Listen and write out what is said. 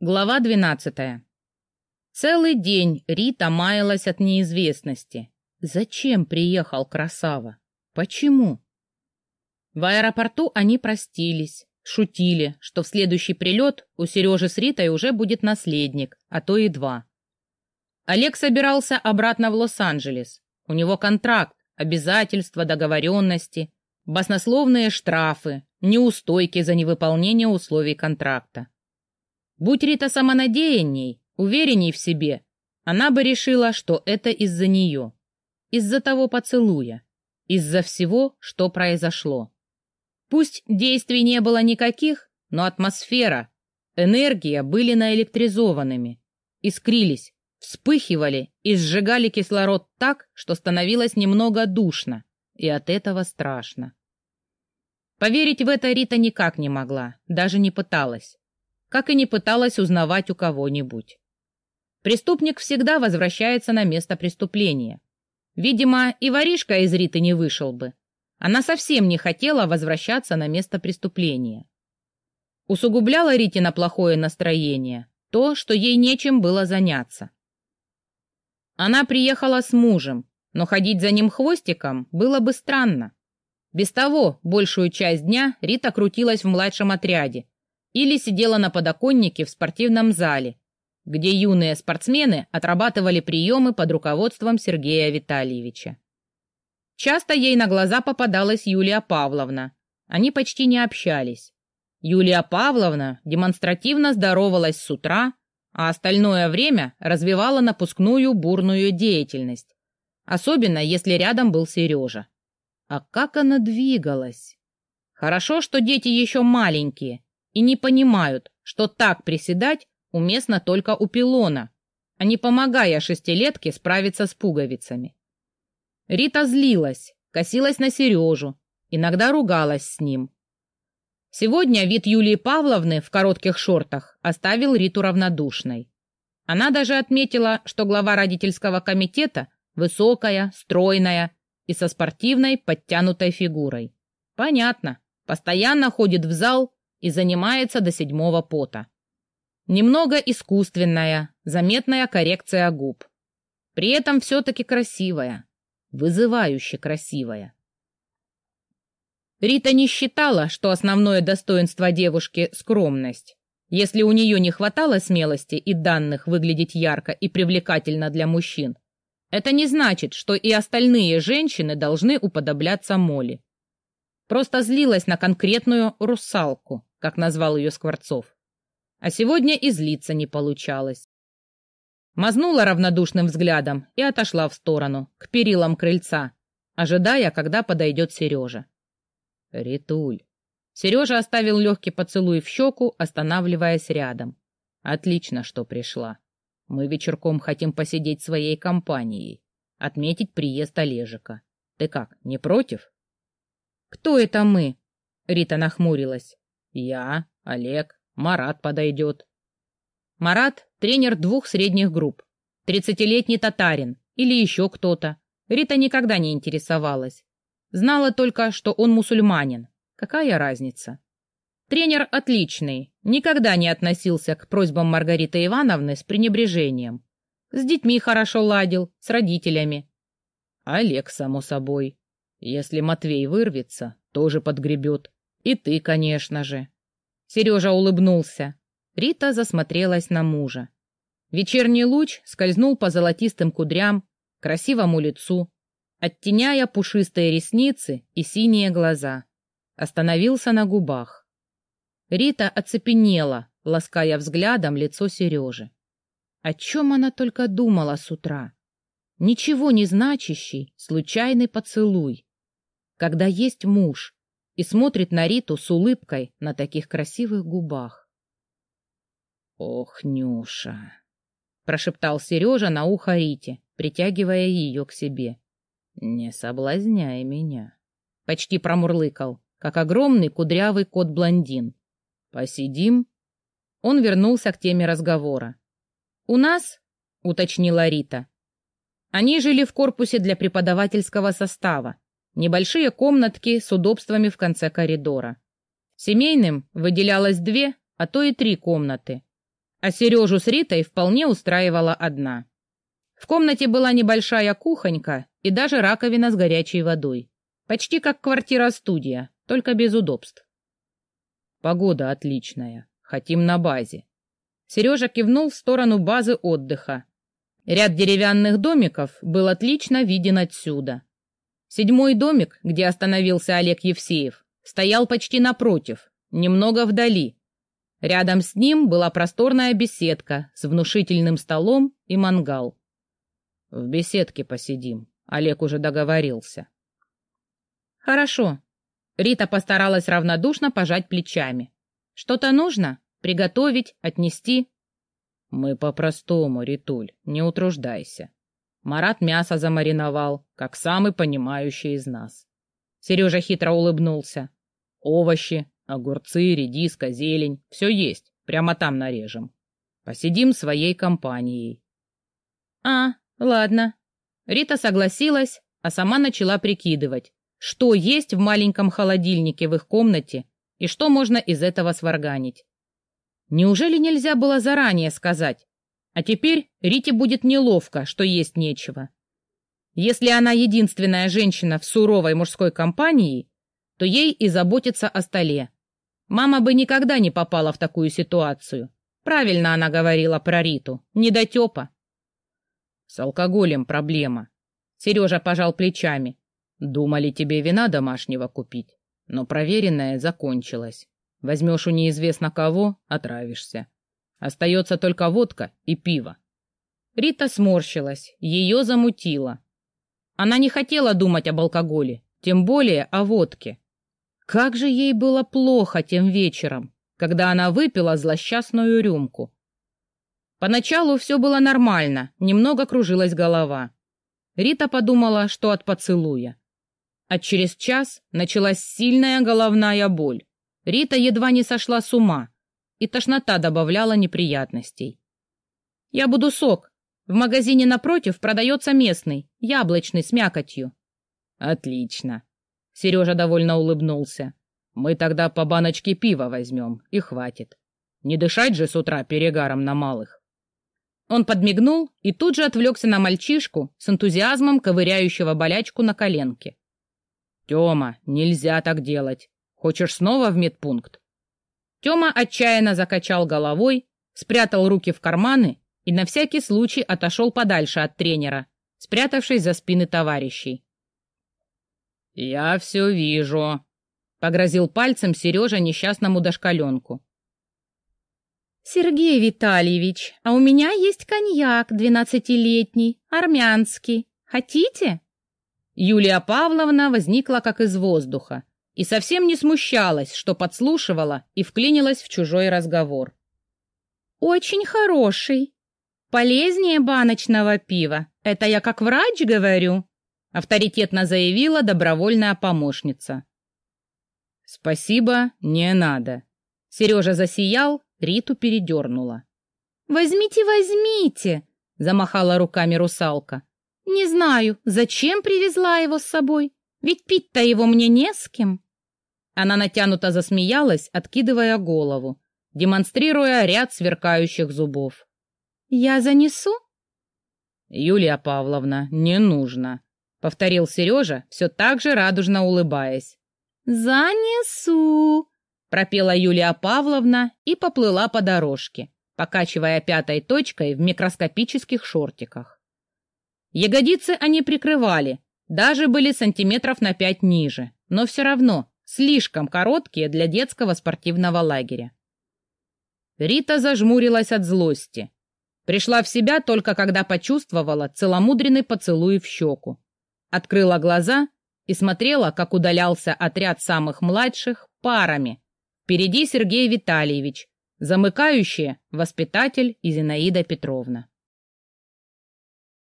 Глава 12. Целый день Рита маялась от неизвестности. Зачем приехал Красава? Почему? В аэропорту они простились, шутили, что в следующий прилет у Сережи с Ритой уже будет наследник, а то и два. Олег собирался обратно в Лос-Анджелес. У него контракт, обязательства, договоренности, баснословные штрафы, неустойки за невыполнение условий контракта. Будь Рита самонадеянней, уверенней в себе, она бы решила, что это из-за нее, из-за того поцелуя, из-за всего, что произошло. Пусть действий не было никаких, но атмосфера, энергия были наэлектризованными, искрились, вспыхивали и сжигали кислород так, что становилось немного душно, и от этого страшно. Поверить в это Рита никак не могла, даже не пыталась как и не пыталась узнавать у кого-нибудь. Преступник всегда возвращается на место преступления. Видимо, и воришка из Риты не вышел бы. Она совсем не хотела возвращаться на место преступления. Усугубляло Рите плохое настроение то, что ей нечем было заняться. Она приехала с мужем, но ходить за ним хвостиком было бы странно. Без того, большую часть дня Рита крутилась в младшем отряде, или сидела на подоконнике в спортивном зале, где юные спортсмены отрабатывали приемы под руководством Сергея Витальевича. Часто ей на глаза попадалась Юлия Павловна. Они почти не общались. Юлия Павловна демонстративно здоровалась с утра, а остальное время развивала напускную бурную деятельность, особенно если рядом был Сережа. А как она двигалась! Хорошо, что дети еще маленькие, и не понимают, что так приседать уместно только у пилона, а не помогая шестилетке справиться с пуговицами. Рита злилась, косилась на Сережу, иногда ругалась с ним. Сегодня вид Юлии Павловны в коротких шортах оставил Риту равнодушной. Она даже отметила, что глава родительского комитета высокая, стройная и со спортивной подтянутой фигурой. Понятно, постоянно ходит в зал и занимается до седьмого пота. Немного искусственная, заметная коррекция губ. При этом все-таки красивая, вызывающе красивая. Рита не считала, что основное достоинство девушки — скромность. Если у нее не хватало смелости и данных выглядеть ярко и привлекательно для мужчин, это не значит, что и остальные женщины должны уподобляться Молли. Просто злилась на конкретную русалку, как назвал ее Скворцов. А сегодня и злиться не получалось. Мазнула равнодушным взглядом и отошла в сторону, к перилам крыльца, ожидая, когда подойдет Сережа. Ритуль. Сережа оставил легкий поцелуй в щеку, останавливаясь рядом. Отлично, что пришла. Мы вечерком хотим посидеть своей компанией, отметить приезд Олежика. Ты как, не против? Кто это мы? Рита нахмурилась. Я, Олег, Марат подойдет. Марат — тренер двух средних групп. Тридцатилетний татарин или еще кто-то. Рита никогда не интересовалась. Знала только, что он мусульманин. Какая разница? Тренер отличный, никогда не относился к просьбам Маргариты Ивановны с пренебрежением. С детьми хорошо ладил, с родителями. Олег, само собой. Если Матвей вырвется, тоже подгребет. И ты, конечно же. Сережа улыбнулся. Рита засмотрелась на мужа. Вечерний луч скользнул по золотистым кудрям, красивому лицу, оттеняя пушистые ресницы и синие глаза. Остановился на губах. Рита оцепенела, лаская взглядом лицо Сережи. О чем она только думала с утра? Ничего не значащий, случайный поцелуй. Когда есть муж, и смотрит на Риту с улыбкой на таких красивых губах. «Ох, Нюша!» — прошептал Сережа на ухо Рите, притягивая ее к себе. «Не соблазняй меня!» — почти промурлыкал, как огромный кудрявый кот-блондин. «Посидим?» Он вернулся к теме разговора. «У нас?» — уточнила Рита. Они жили в корпусе для преподавательского состава, Небольшие комнатки с удобствами в конце коридора. Семейным выделялось две, а то и три комнаты. а Сережу с Ритой вполне устраивала одна. В комнате была небольшая кухонька и даже раковина с горячей водой. Почти как квартира-студия, только без удобств. Погода отличная. Хотим на базе. Сережа кивнул в сторону базы отдыха. Ряд деревянных домиков был отлично виден отсюда. Седьмой домик, где остановился Олег Евсеев, стоял почти напротив, немного вдали. Рядом с ним была просторная беседка с внушительным столом и мангал. В беседке посидим. Олег уже договорился. Хорошо. Рита постаралась равнодушно пожать плечами. Что-то нужно? Приготовить? Отнести? Мы по-простому, Ритуль, не утруждайся. Марат мясо замариновал, как самый понимающий из нас. Сережа хитро улыбнулся. Овощи, огурцы, редиска, зелень — все есть, прямо там нарежем. Посидим своей компанией. А, ладно. Рита согласилась, а сама начала прикидывать, что есть в маленьком холодильнике в их комнате и что можно из этого сварганить. Неужели нельзя было заранее сказать, а теперь Рите будет неловко, что есть нечего. Если она единственная женщина в суровой мужской компании, то ей и заботиться о столе. Мама бы никогда не попала в такую ситуацию. Правильно она говорила про Риту, недотепа. С алкоголем проблема. Сережа пожал плечами. Думали тебе вина домашнего купить, но проверенное закончилось. Возьмешь у неизвестно кого — отравишься. Остается только водка и пиво. Рита сморщилась, ее замутило. Она не хотела думать об алкоголе, тем более о водке. Как же ей было плохо тем вечером, когда она выпила злосчастную рюмку. Поначалу все было нормально, немного кружилась голова. Рита подумала, что от поцелуя. А через час началась сильная головная боль. Рита едва не сошла с ума, и тошнота добавляла неприятностей. «Я буду сок. В магазине напротив продается местный, яблочный, с мякотью». «Отлично». Сережа довольно улыбнулся. «Мы тогда по баночке пива возьмем, и хватит. Не дышать же с утра перегаром на малых». Он подмигнул и тут же отвлекся на мальчишку с энтузиазмом ковыряющего болячку на коленке. «Тема, нельзя так делать. Хочешь снова в медпункт?» Тёма отчаянно закачал головой, спрятал руки в карманы и на всякий случай отошел подальше от тренера, спрятавшись за спины товарищей. «Я все вижу», — погрозил пальцем Сережа несчастному дошкаленку. «Сергей Витальевич, а у меня есть коньяк двенадцатилетний, армянский. Хотите?» Юлия Павловна возникла как из воздуха и совсем не смущалась, что подслушивала и вклинилась в чужой разговор. «Очень хороший. Полезнее баночного пива. Это я как врач говорю», — авторитетно заявила добровольная помощница. «Спасибо, не надо». Сережа засиял, Риту передернула. «Возьмите, возьмите!» — замахала руками русалка. «Не знаю, зачем привезла его с собой, ведь пить-то его мне не с кем». Она натянуто засмеялась, откидывая голову, демонстрируя ряд сверкающих зубов. «Я занесу?» «Юлия Павловна, не нужно», — повторил Сережа, все так же радужно улыбаясь. «Занесу», — пропела Юлия Павловна и поплыла по дорожке, покачивая пятой точкой в микроскопических шортиках. Ягодицы они прикрывали, даже были сантиметров на пять ниже, но все равно слишком короткие для детского спортивного лагеря. Рита зажмурилась от злости. Пришла в себя только когда почувствовала целомудренный поцелуй в щеку. Открыла глаза и смотрела, как удалялся отряд самых младших парами. Впереди Сергей Витальевич, замыкающие воспитатель и Зинаида Петровна.